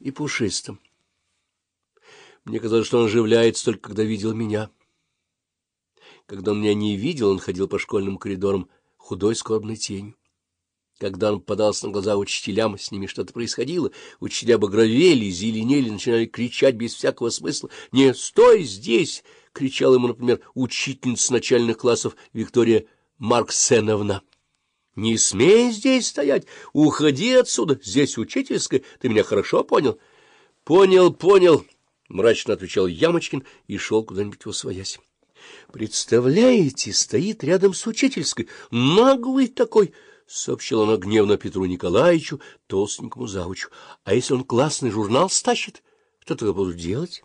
и пушистым. Мне казалось, что он оживляется только когда видел меня. Когда он меня не видел, он ходил по школьным коридорам худой скорбной тенью. Когда он попадался на глаза учителям, с ними что-то происходило, учителя багровели, зеленели, начинали кричать без всякого смысла. «Не стой здесь!» — кричала ему, например, учительница начальных классов Виктория Марксеновна. «Не смей здесь стоять! Уходи отсюда! Здесь учительская! Ты меня хорошо понял?» «Понял, понял!» — мрачно отвечал Ямочкин и шел куда-нибудь во своясь. «Представляете, стоит рядом с учительской, наглый такой!» — сообщила она гневно Петру Николаевичу, толстенькому завучу. — А если он классный журнал стащит, что тогда буду делать?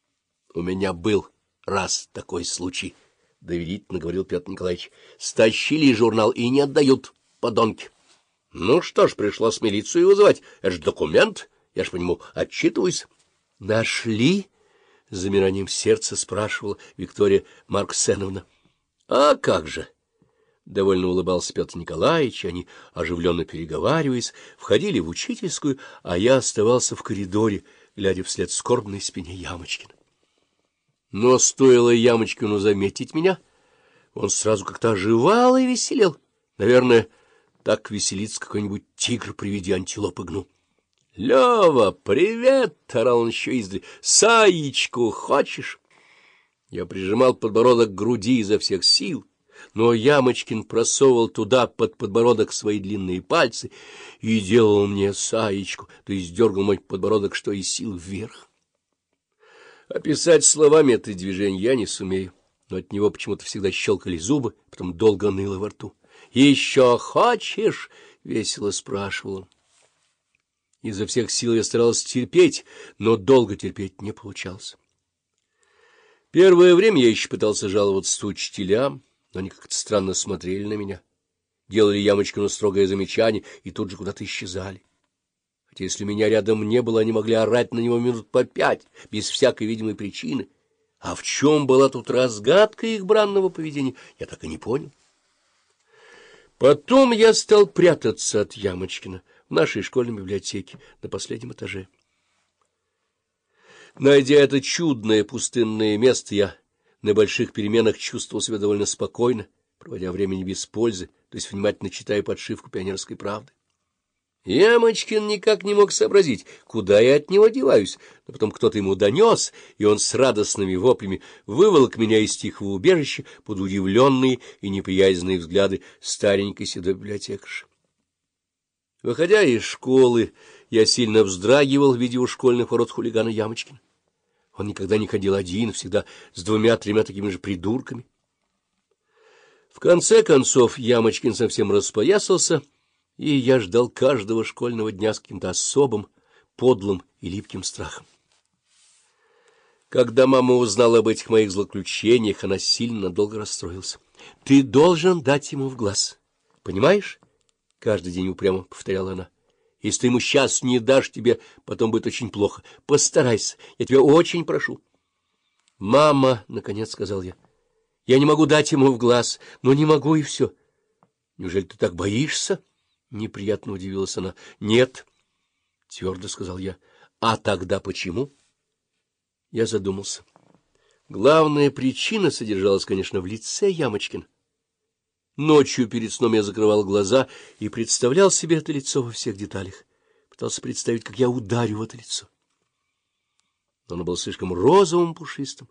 — У меня был раз такой случай, — доверительно говорил Петр Николаевич. — Стащили журнал и не отдают, подонки. — Ну что ж, пришлось милицию вызывать. Это же документ, я ж по нему отчитываюсь. — Нашли? — замиранием сердца спрашивала Виктория Марксеновна. — А как же? — Довольно улыбался Петр Николаевич, они, оживленно переговариваясь, входили в учительскую, а я оставался в коридоре, глядя вслед скорбной спине Ямочкина. Но стоило Ямочкину заметить меня, он сразу как-то оживал и веселел. Наверное, так веселится какой-нибудь тигр при виде антилопы гну. — Лева, привет! — орал он еще издали. — Саечку хочешь? Я прижимал подбородок к груди изо всех сил — но Ямочкин просовывал туда под подбородок свои длинные пальцы и делал мне саечку, то есть дергал мой подбородок, что из сил вверх. Описать словами это движение я не сумею, но от него почему-то всегда щелкали зубы, потом долго ныло во рту. — Еще хочешь? — весело спрашивал он. Изо всех сил я старался терпеть, но долго терпеть не получалось. Первое время я еще пытался жаловаться учителям, но они как-то странно смотрели на меня, делали Ямочкину строгое замечание и тут же куда-то исчезали. Хотя если меня рядом не было, они могли орать на него минут по пять, без всякой видимой причины. А в чем была тут разгадка их бранного поведения, я так и не понял. Потом я стал прятаться от Ямочкина в нашей школьной библиотеке на последнем этаже. Найдя это чудное пустынное место, я на больших переменах чувствовал себя довольно спокойно, проводя времени без пользы, то есть внимательно читая подшивку пионерской правды. Ямочкин никак не мог сообразить, куда я от него деваюсь, но потом кто-то ему донес, и он с радостными воплями выволок меня из тихого убежища под удивленные и неприязненные взгляды старенькой седой библиотекарши. Выходя из школы, я сильно вздрагивал, видя у школьных ворот хулигана Ямочкина. Он никогда не ходил один, всегда с двумя-тремя такими же придурками. В конце концов Ямочкин совсем распоясался, и я ждал каждого школьного дня с каким-то особым, подлым и липким страхом. Когда мама узнала об этих моих злоключениях, она сильно долго расстроилась. — Ты должен дать ему в глаз, понимаешь? — каждый день упрямо повторяла она. Если ты ему сейчас не дашь, тебе потом будет очень плохо. Постарайся, я тебя очень прошу. — Мама, — наконец сказал я, — я не могу дать ему в глаз, но не могу и все. — Неужели ты так боишься? — неприятно удивилась она. — Нет, — твердо сказал я. — А тогда почему? Я задумался. Главная причина содержалась, конечно, в лице Ямочкина. Ночью перед сном я закрывал глаза и представлял себе это лицо во всех деталях. Пытался представить, как я ударю в это лицо. Но оно было слишком розовым, пушистым.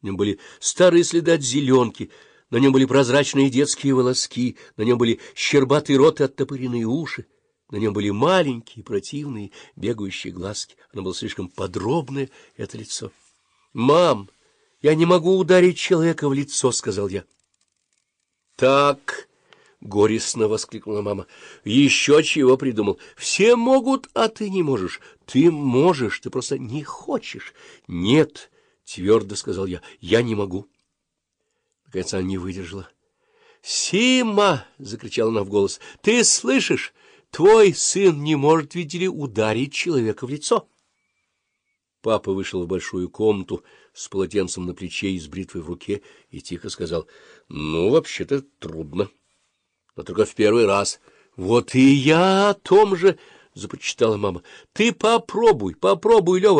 В нем были старые следы от зеленки, на нем были прозрачные детские волоски, на нем были щербатый рот и оттопыренные уши, на нем были маленькие, противные, бегающие глазки. Оно было слишком подробное, это лицо. — Мам, я не могу ударить человека в лицо, — сказал я. Так, — горестно воскликнула мама, — еще чего придумал. Все могут, а ты не можешь. Ты можешь, ты просто не хочешь. Нет, — твердо сказал я, — я не могу. Наконец она не выдержала. — Сима! — закричала она в голос. — Ты слышишь? Твой сын не может, видели, ударить человека в лицо. Папа вышел в большую комнату с полотенцем на плече и с бритвой в руке и тихо сказал, — Ну, вообще-то трудно. Но только в первый раз. — Вот и я о том же! — започитала мама. — Ты попробуй, попробуй, Лева,